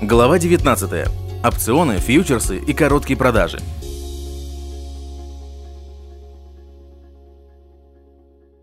Глава 19. Опционы, фьючерсы и короткие продажи.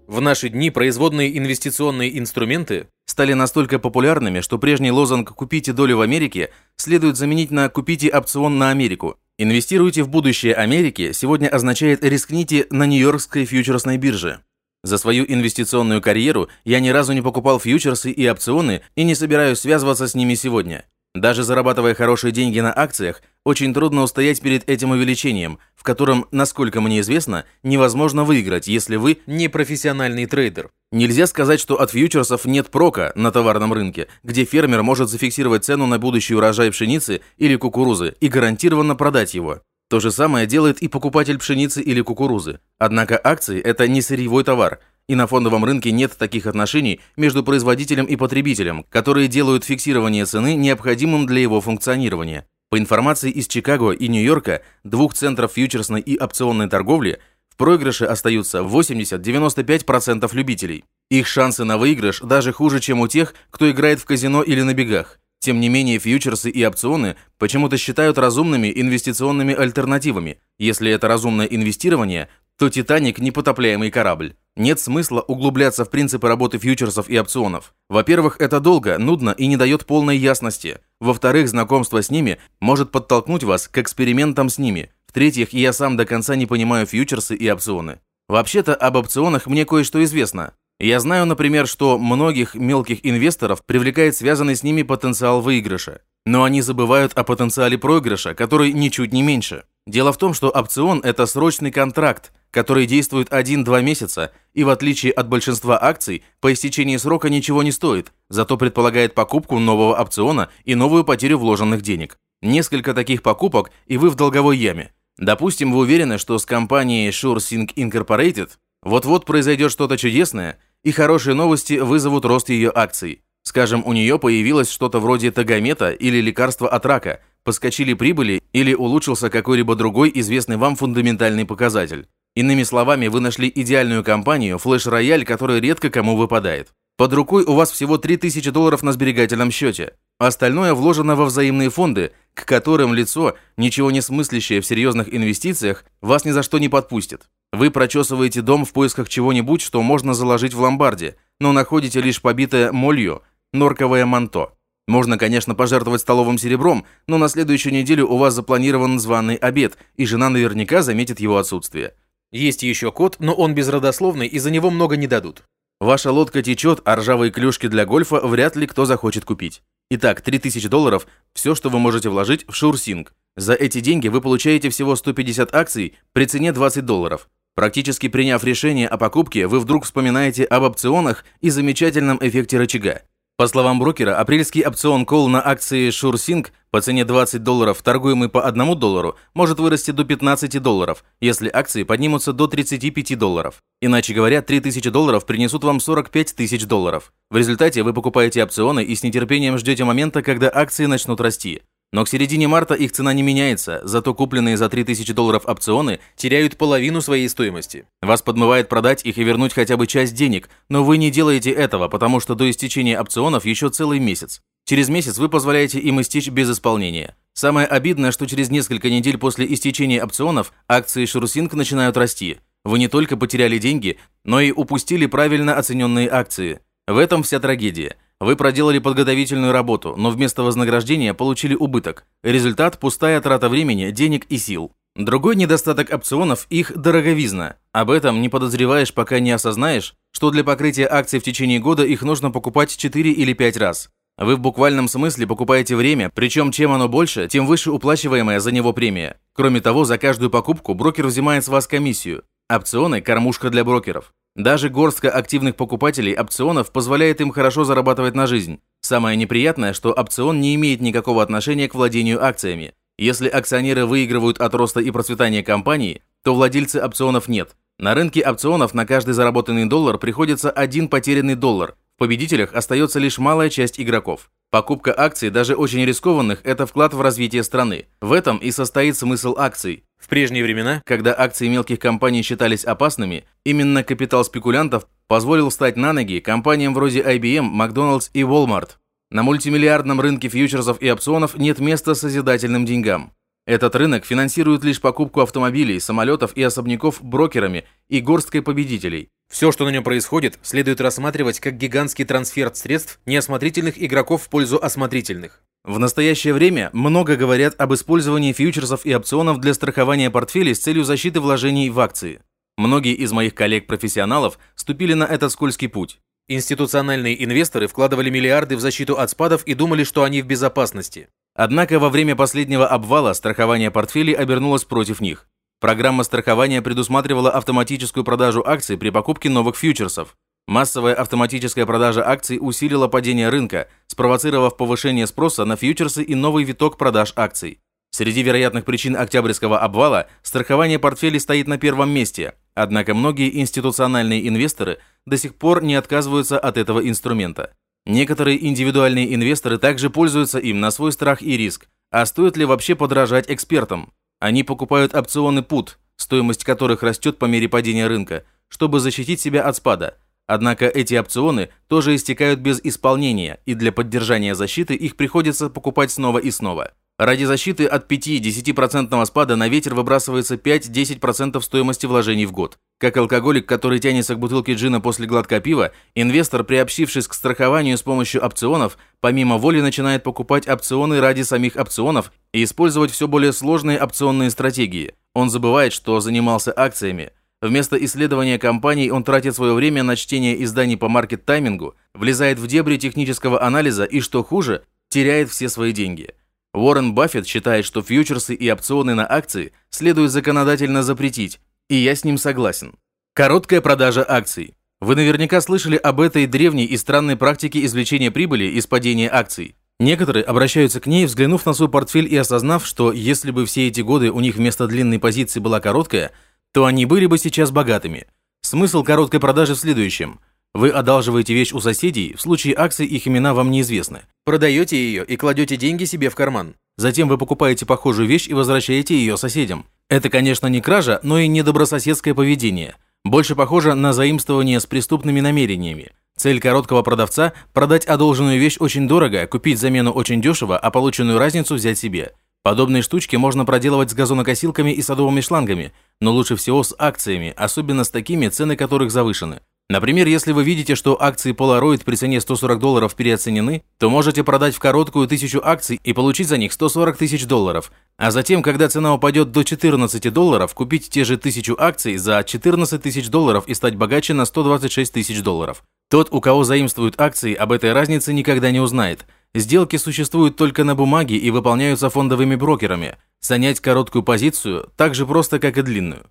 В наши дни производные инвестиционные инструменты стали настолько популярными, что прежний лозунг «Купите долю в Америке» следует заменить на «Купите опцион на Америку». Инвестируйте в будущее Америки сегодня означает «рискните на Нью-Йоркской фьючерсной бирже». За свою инвестиционную карьеру я ни разу не покупал фьючерсы и опционы и не собираюсь связываться с ними сегодня. Даже зарабатывая хорошие деньги на акциях, очень трудно устоять перед этим увеличением, в котором, насколько мне известно, невозможно выиграть, если вы не профессиональный трейдер. Нельзя сказать, что от фьючерсов нет прока на товарном рынке, где фермер может зафиксировать цену на будущий урожай пшеницы или кукурузы и гарантированно продать его. То же самое делает и покупатель пшеницы или кукурузы. Однако акции – это не сырьевой товар – и на фондовом рынке нет таких отношений между производителем и потребителем, которые делают фиксирование цены необходимым для его функционирования. По информации из Чикаго и Нью-Йорка, двух центров фьючерсной и опционной торговли, в проигрыше остаются 80-95% любителей. Их шансы на выигрыш даже хуже, чем у тех, кто играет в казино или на бегах. Тем не менее, фьючерсы и опционы почему-то считают разумными инвестиционными альтернативами. Если это разумное инвестирование, то «Титаник» – непотопляемый корабль. Нет смысла углубляться в принципы работы фьючерсов и опционов. Во-первых, это долго, нудно и не дает полной ясности. Во-вторых, знакомство с ними может подтолкнуть вас к экспериментам с ними. В-третьих, я сам до конца не понимаю фьючерсы и опционы. Вообще-то об опционах мне кое-что известно. Я знаю, например, что многих мелких инвесторов привлекает связанный с ними потенциал выигрыша. Но они забывают о потенциале проигрыша, который ничуть не меньше. Дело в том, что опцион – это срочный контракт, который действует 1-2 месяца и, в отличие от большинства акций, по истечении срока ничего не стоит, зато предполагает покупку нового опциона и новую потерю вложенных денег. Несколько таких покупок, и вы в долговой яме. Допустим, вы уверены, что с компанией SureSync Incorporated вот-вот произойдет что-то чудесное, и хорошие новости вызовут рост ее акций. Скажем, у нее появилось что-то вроде тагомета или лекарства от рака, поскочили прибыли или улучшился какой-либо другой известный вам фундаментальный показатель. Иными словами, вы нашли идеальную компанию, флеш-рояль, который редко кому выпадает. Под рукой у вас всего 3000 долларов на сберегательном счете. Остальное вложено во взаимные фонды, к которым лицо, ничего не смыслящее в серьезных инвестициях, вас ни за что не подпустит. Вы прочесываете дом в поисках чего-нибудь, что можно заложить в ломбарде, но находите лишь побитое молью, норковое манто. Можно, конечно, пожертвовать столовым серебром, но на следующую неделю у вас запланирован званый обед, и жена наверняка заметит его отсутствие. Есть еще кот, но он безродословный, и за него много не дадут. Ваша лодка течет, а ржавые клюшки для гольфа вряд ли кто захочет купить. Итак, 3000 долларов – все, что вы можете вложить в Шурсинг. За эти деньги вы получаете всего 150 акций при цене 20 долларов. Практически приняв решение о покупке, вы вдруг вспоминаете об опционах и замечательном эффекте рычага. По словам брокера, апрельский опцион кол на акции SureSync по цене 20 долларов, торгуемый по 1 доллару, может вырасти до 15 долларов, если акции поднимутся до 35 долларов. Иначе говоря, 3000 долларов принесут вам 45 тысяч долларов. В результате вы покупаете опционы и с нетерпением ждете момента, когда акции начнут расти. Но к середине марта их цена не меняется, зато купленные за 3000 долларов опционы теряют половину своей стоимости. Вас подмывает продать их и вернуть хотя бы часть денег, но вы не делаете этого, потому что до истечения опционов еще целый месяц. Через месяц вы позволяете им истечь без исполнения. Самое обидное, что через несколько недель после истечения опционов акции Шурсинг начинают расти. Вы не только потеряли деньги, но и упустили правильно оцененные акции. В этом вся трагедия – вы проделали подготовительную работу, но вместо вознаграждения получили убыток. Результат – пустая трата времени, денег и сил. Другой недостаток опционов – их дороговизна. Об этом не подозреваешь, пока не осознаешь, что для покрытия акций в течение года их нужно покупать 4 или 5 раз. Вы в буквальном смысле покупаете время, причем чем оно больше, тем выше уплачиваемая за него премия. Кроме того, за каждую покупку брокер взимает с вас комиссию. Опционы – кормушка для брокеров. Даже горстка активных покупателей опционов позволяет им хорошо зарабатывать на жизнь. Самое неприятное, что опцион не имеет никакого отношения к владению акциями. Если акционеры выигрывают от роста и процветания компании, то владельцы опционов нет. На рынке опционов на каждый заработанный доллар приходится один потерянный доллар. В победителях остается лишь малая часть игроков. Покупка акций, даже очень рискованных, это вклад в развитие страны. В этом и состоит смысл акций. В прежние времена, когда акции мелких компаний считались опасными, именно капитал спекулянтов позволил встать на ноги компаниям вроде IBM, McDonald's и Walmart. На мультимиллиардном рынке фьючерсов и опционов нет места созидательным деньгам. Этот рынок финансирует лишь покупку автомобилей, самолетов и особняков брокерами и горсткой победителей. Все, что на нем происходит, следует рассматривать как гигантский трансфер средств неосмотрительных игроков в пользу осмотрительных. В настоящее время много говорят об использовании фьючерсов и опционов для страхования портфелей с целью защиты вложений в акции. Многие из моих коллег-профессионалов ступили на этот скользкий путь. Институциональные инвесторы вкладывали миллиарды в защиту от спадов и думали, что они в безопасности. Однако во время последнего обвала страхование портфелей обернулось против них. Программа страхования предусматривала автоматическую продажу акций при покупке новых фьючерсов. Массовая автоматическая продажа акций усилила падение рынка, спровоцировав повышение спроса на фьючерсы и новый виток продаж акций. Среди вероятных причин октябрьского обвала страхование портфелей стоит на первом месте, однако многие институциональные инвесторы до сих пор не отказываются от этого инструмента. Некоторые индивидуальные инвесторы также пользуются им на свой страх и риск. А стоит ли вообще подражать экспертам? Они покупают опционы PUT, стоимость которых растет по мере падения рынка, чтобы защитить себя от спада. Однако эти опционы тоже истекают без исполнения, и для поддержания защиты их приходится покупать снова и снова. Ради защиты от 5-10% спада на ветер выбрасывается 5-10% стоимости вложений в год. Как алкоголик, который тянется к бутылке джина после глотка пива, инвестор, приобщившись к страхованию с помощью опционов, помимо воли начинает покупать опционы ради самих опционов и использовать все более сложные опционные стратегии. Он забывает, что занимался акциями. Вместо исследования компаний он тратит свое время на чтение изданий по маркет-таймингу, влезает в дебри технического анализа и, что хуже, теряет все свои деньги – Уоррен Баффет считает, что фьючерсы и опционы на акции следует законодательно запретить, и я с ним согласен. Короткая продажа акций. Вы наверняка слышали об этой древней и странной практике извлечения прибыли из падения акций. Некоторые обращаются к ней, взглянув на свой портфель и осознав, что если бы все эти годы у них вместо длинной позиции была короткая, то они были бы сейчас богатыми. Смысл короткой продажи в следующем – вы одалживаете вещь у соседей, в случае акций их имена вам неизвестны. Продаете ее и кладете деньги себе в карман. Затем вы покупаете похожую вещь и возвращаете ее соседям. Это, конечно, не кража, но и недобрососедское поведение. Больше похоже на заимствование с преступными намерениями. Цель короткого продавца – продать одолженную вещь очень дорого, купить замену очень дешево, а полученную разницу взять себе. Подобные штучки можно проделывать с газонокосилками и садовыми шлангами, но лучше всего с акциями, особенно с такими, цены которых завышены. Например, если вы видите, что акции Polaroid при цене 140 долларов переоценены, то можете продать в короткую тысячу акций и получить за них 140 тысяч долларов, а затем, когда цена упадет до 14 долларов, купить те же тысячу акций за 14 тысяч долларов и стать богаче на 126 тысяч долларов. Тот, у кого заимствуют акции, об этой разнице никогда не узнает. Сделки существуют только на бумаге и выполняются фондовыми брокерами. Занять короткую позицию так же просто, как и длинную.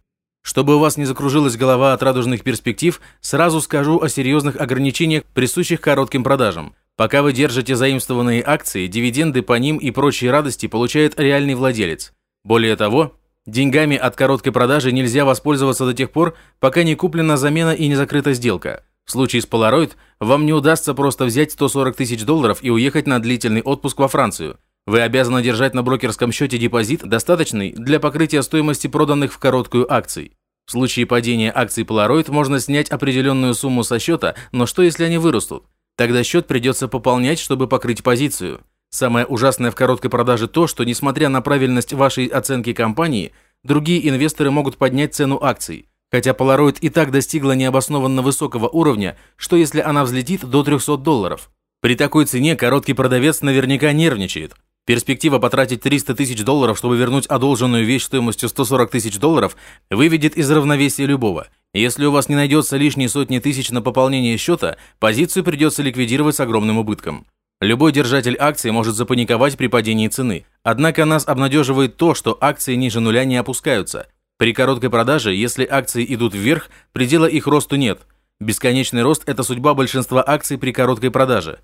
Чтобы у вас не закружилась голова от радужных перспектив, сразу скажу о серьезных ограничениях, присущих коротким продажам. Пока вы держите заимствованные акции, дивиденды по ним и прочие радости получает реальный владелец. Более того, деньгами от короткой продажи нельзя воспользоваться до тех пор, пока не куплена замена и не закрыта сделка. В случае с Polaroid вам не удастся просто взять 140 тысяч долларов и уехать на длительный отпуск во Францию. Вы обязаны держать на брокерском счете депозит, достаточный для покрытия стоимости проданных в короткую акций. В случае падения акций Polaroid можно снять определенную сумму со счета, но что если они вырастут? Тогда счет придется пополнять, чтобы покрыть позицию. Самое ужасное в короткой продаже то, что несмотря на правильность вашей оценки компании, другие инвесторы могут поднять цену акций. Хотя Polaroid и так достигла необоснованно высокого уровня, что если она взлетит до 300 долларов? При такой цене короткий продавец наверняка нервничает. Перспектива потратить 300 тысяч долларов, чтобы вернуть одолженную вещь стоимостью 140 тысяч долларов, выведет из равновесия любого. Если у вас не найдется лишние сотни тысяч на пополнение счета, позицию придется ликвидировать с огромным убытком. Любой держатель акции может запаниковать при падении цены. Однако нас обнадеживает то, что акции ниже нуля не опускаются. При короткой продаже, если акции идут вверх, предела их росту нет. Бесконечный рост – это судьба большинства акций при короткой продаже.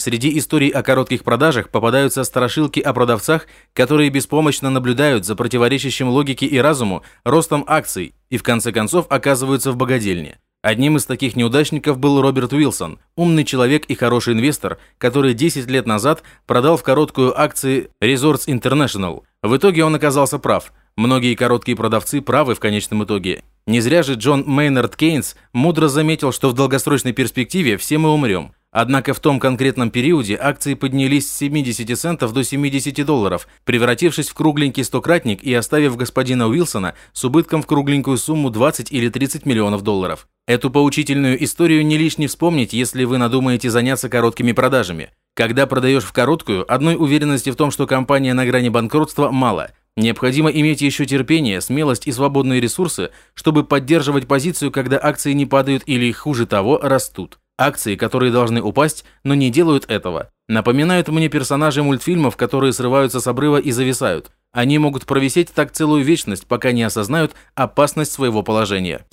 Среди историй о коротких продажах попадаются страшилки о продавцах, которые беспомощно наблюдают за противоречащим логике и разуму ростом акций и в конце концов оказываются в богадельне. Одним из таких неудачников был Роберт Уилсон, умный человек и хороший инвестор, который 10 лет назад продал в короткую акции Resorts International. В итоге он оказался прав. Многие короткие продавцы правы в конечном итоге. Не зря же Джон Мейнард Кейнс мудро заметил, что в долгосрочной перспективе все мы умрем. Однако в том конкретном периоде акции поднялись с 70 центов до 70 долларов, превратившись в кругленький стократник и оставив господина Уилсона с убытком в кругленькую сумму 20 или 30 миллионов долларов. Эту поучительную историю не лишне вспомнить, если вы надумаете заняться короткими продажами. Когда продаешь в короткую, одной уверенности в том, что компания на грани банкротства, мало. Необходимо иметь еще терпение, смелость и свободные ресурсы, чтобы поддерживать позицию, когда акции не падают или, хуже того, растут. Акции, которые должны упасть, но не делают этого. Напоминают мне персонажи мультфильмов, которые срываются с обрыва и зависают. Они могут провисеть так целую вечность, пока не осознают опасность своего положения.